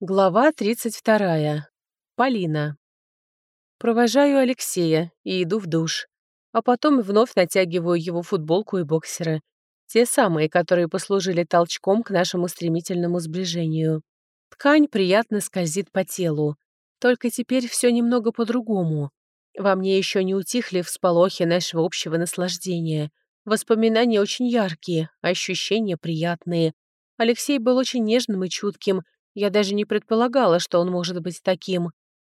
Глава 32. Полина. Провожаю Алексея и иду в душ. А потом вновь натягиваю его футболку и боксеры. Те самые, которые послужили толчком к нашему стремительному сближению. Ткань приятно скользит по телу. Только теперь все немного по-другому. Во мне еще не утихли всполохи нашего общего наслаждения. Воспоминания очень яркие, ощущения приятные. Алексей был очень нежным и чутким, я даже не предполагала, что он может быть таким.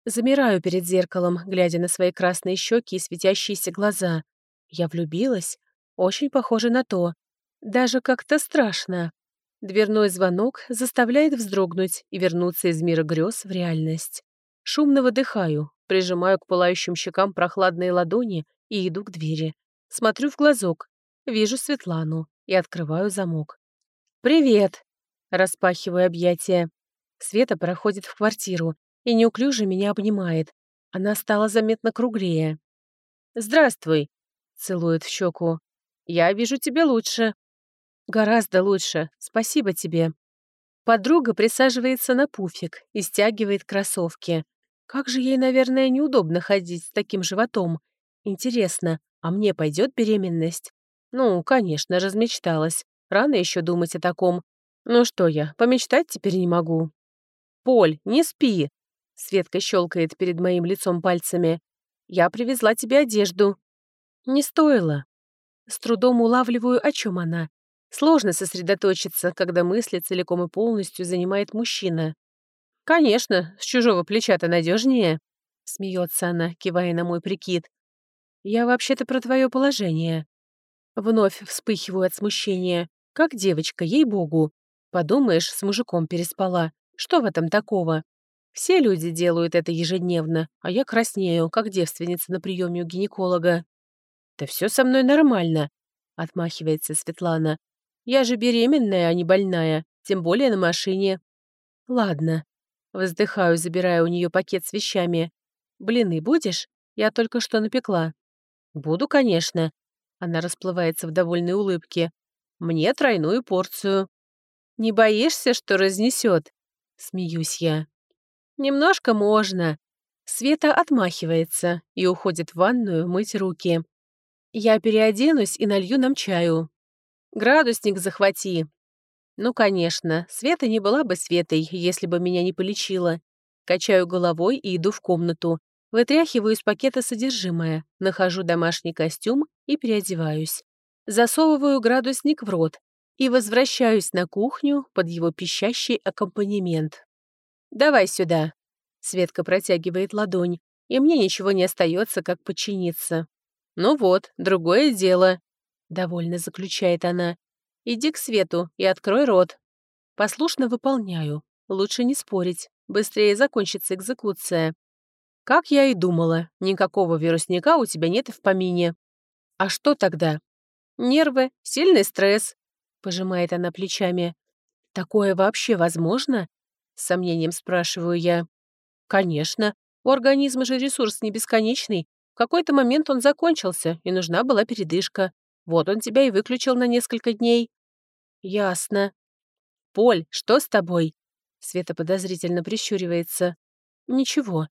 Замираю перед зеркалом, глядя на свои красные щеки и светящиеся глаза. Я влюбилась? Очень похоже на то. Даже как-то страшно. Дверной звонок заставляет вздрогнуть и вернуться из мира грез в реальность. Шумно выдыхаю, прижимаю к пылающим щекам прохладные ладони и иду к двери. Смотрю в глазок, вижу Светлану и открываю замок. «Привет!» Распахиваю объятия. Света проходит в квартиру и неуклюже меня обнимает. Она стала заметно круглее. «Здравствуй!» — целует в щеку. «Я вижу тебя лучше». «Гораздо лучше. Спасибо тебе». Подруга присаживается на пуфик и стягивает кроссовки. Как же ей, наверное, неудобно ходить с таким животом. Интересно, а мне пойдет беременность? Ну, конечно, размечталась. Рано еще думать о таком. Ну что я, помечтать теперь не могу. «Поль, не спи!» Светка щелкает перед моим лицом пальцами. «Я привезла тебе одежду». «Не стоило». С трудом улавливаю, о чем она. Сложно сосредоточиться, когда мысли целиком и полностью занимает мужчина. «Конечно, с чужого плеча-то надежнее», — смеется она, кивая на мой прикид. «Я вообще-то про твое положение». Вновь вспыхиваю от смущения. Как девочка, ей-богу. Подумаешь, с мужиком переспала. Что в этом такого? Все люди делают это ежедневно, а я краснею, как девственница на приеме у гинеколога. «Да все со мной нормально», — отмахивается Светлана. «Я же беременная, а не больная, тем более на машине». «Ладно». Вздыхаю, забирая у нее пакет с вещами. «Блины будешь? Я только что напекла». «Буду, конечно». Она расплывается в довольной улыбке. «Мне тройную порцию». «Не боишься, что разнесет? Смеюсь я. «Немножко можно». Света отмахивается и уходит в ванную мыть руки. Я переоденусь и налью нам чаю. «Градусник захвати». Ну, конечно, Света не была бы Светой, если бы меня не полечила. Качаю головой и иду в комнату. Вытряхиваю из пакета содержимое, нахожу домашний костюм и переодеваюсь. Засовываю градусник в рот, и возвращаюсь на кухню под его пищащий аккомпанемент. «Давай сюда!» Светка протягивает ладонь, и мне ничего не остается, как подчиниться. «Ну вот, другое дело», — довольно заключает она. «Иди к Свету и открой рот». Послушно выполняю. Лучше не спорить. Быстрее закончится экзекуция. Как я и думала, никакого вирусника у тебя нет в помине. А что тогда? Нервы, сильный стресс, Пожимает она плечами. «Такое вообще возможно?» С сомнением спрашиваю я. «Конечно. У организма же ресурс не бесконечный. В какой-то момент он закончился, и нужна была передышка. Вот он тебя и выключил на несколько дней». «Ясно». «Поль, что с тобой?» Света подозрительно прищуривается. «Ничего».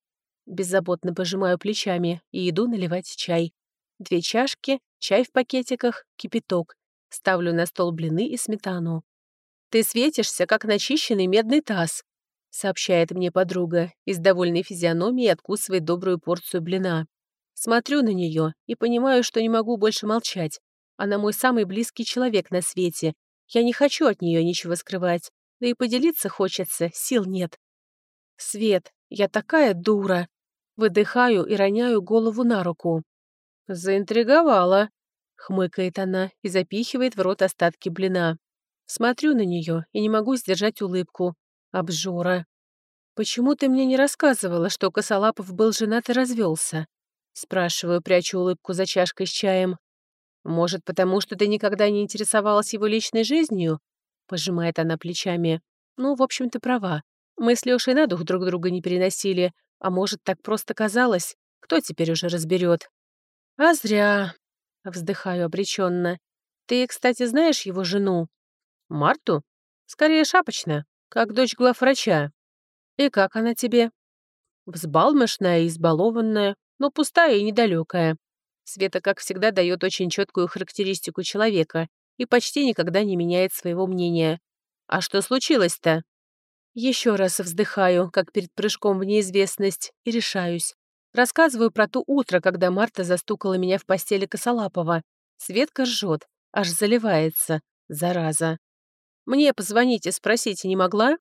Беззаботно пожимаю плечами и иду наливать чай. Две чашки, чай в пакетиках, кипяток. Ставлю на стол блины и сметану. «Ты светишься, как начищенный медный таз», — сообщает мне подруга и с довольной физиономией откусывает добрую порцию блина. Смотрю на нее и понимаю, что не могу больше молчать. Она мой самый близкий человек на свете. Я не хочу от нее ничего скрывать. Да и поделиться хочется, сил нет. Свет, я такая дура. Выдыхаю и роняю голову на руку. Заинтриговала, Хмыкает она и запихивает в рот остатки блина. Смотрю на нее и не могу сдержать улыбку. Обжора. «Почему ты мне не рассказывала, что Косолапов был женат и развелся?» Спрашиваю, прячу улыбку за чашкой с чаем. «Может, потому что ты никогда не интересовалась его личной жизнью?» Пожимает она плечами. «Ну, в общем, ты права. Мы с Лешей на дух друг друга не переносили. А может, так просто казалось? Кто теперь уже разберет? «А зря. Вздыхаю обреченно. Ты, кстати, знаешь его жену? Марту? Скорее шапочно, как дочь главврача. «И как она тебе?» Взбалмошная и избалованная, но пустая и недалекая. Света, как всегда, дает очень четкую характеристику человека и почти никогда не меняет своего мнения. А что случилось-то? Еще раз вздыхаю, как перед прыжком в неизвестность, и решаюсь. Рассказываю про то утро, когда Марта застукала меня в постели Косолапова. Светка ржет, аж заливается. Зараза. Мне позвонить и спросить не могла?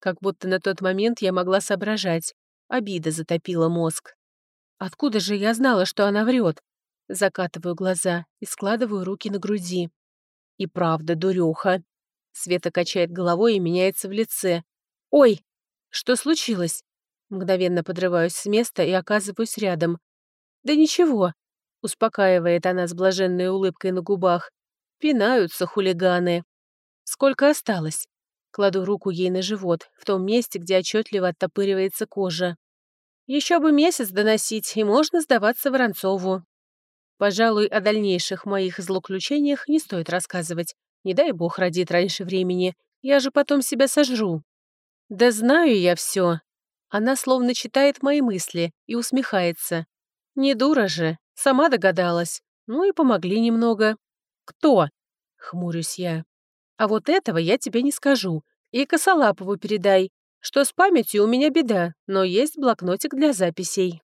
Как будто на тот момент я могла соображать. Обида затопила мозг. Откуда же я знала, что она врет? Закатываю глаза и складываю руки на груди. И правда, дуреха. Света качает головой и меняется в лице. «Ой, что случилось?» Мгновенно подрываюсь с места и оказываюсь рядом. «Да ничего», — успокаивает она с блаженной улыбкой на губах. «Пинаются хулиганы». «Сколько осталось?» Кладу руку ей на живот, в том месте, где отчетливо оттопыривается кожа. Еще бы месяц доносить, и можно сдаваться Воронцову. Пожалуй, о дальнейших моих злоключениях не стоит рассказывать. Не дай бог родит раньше времени. Я же потом себя сожру. Да знаю я все. Она словно читает мои мысли и усмехается. Не дура же, сама догадалась. Ну и помогли немного. Кто? Хмурюсь я. А вот этого я тебе не скажу. И Косолапову передай, что с памятью у меня беда, но есть блокнотик для записей.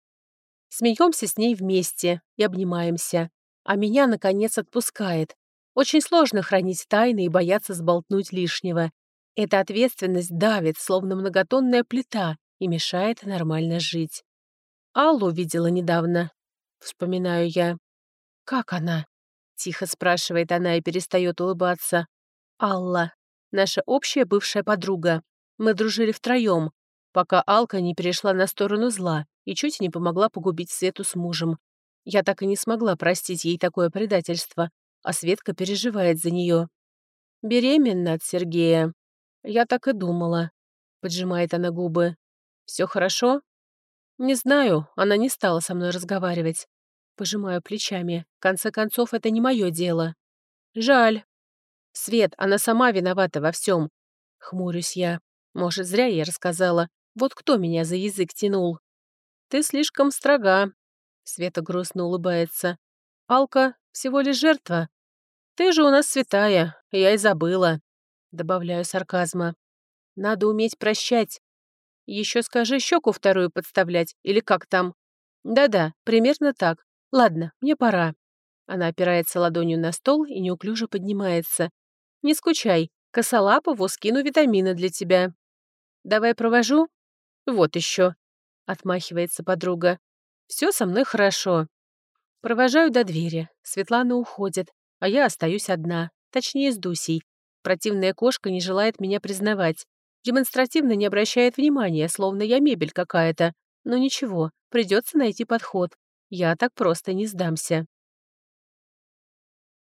Смеемся с ней вместе и обнимаемся. А меня, наконец, отпускает. Очень сложно хранить тайны и бояться сболтнуть лишнего. Эта ответственность давит, словно многотонная плита, и мешает нормально жить. Аллу видела недавно. Вспоминаю я. «Как она?» — тихо спрашивает она и перестает улыбаться. «Алла. Наша общая бывшая подруга. Мы дружили втроем, пока Алка не перешла на сторону зла и чуть не помогла погубить Свету с мужем. Я так и не смогла простить ей такое предательство, а Светка переживает за нее. Беременна от Сергея. Я так и думала. Поджимает она губы. Все хорошо? Не знаю, она не стала со мной разговаривать. Пожимаю плечами. В конце концов, это не мое дело. Жаль. Свет, она сама виновата во всем. Хмурюсь я. Может, зря я рассказала. Вот кто меня за язык тянул. Ты слишком строга. Света грустно улыбается. Алка всего лишь жертва. Ты же у нас святая, я и забыла. Добавляю сарказма. Надо уметь прощать. Еще скажи щеку вторую подставлять, или как там? Да-да, примерно так. Ладно, мне пора. Она опирается ладонью на стол и неуклюже поднимается. Не скучай, косолапову скину витамины для тебя. Давай провожу? Вот еще. Отмахивается подруга. Все со мной хорошо. Провожаю до двери. Светлана уходит, а я остаюсь одна. Точнее, с Дусей. Противная кошка не желает меня признавать. Демонстративно не обращает внимания, словно я мебель какая-то. Но ничего, придется найти подход. Я так просто не сдамся.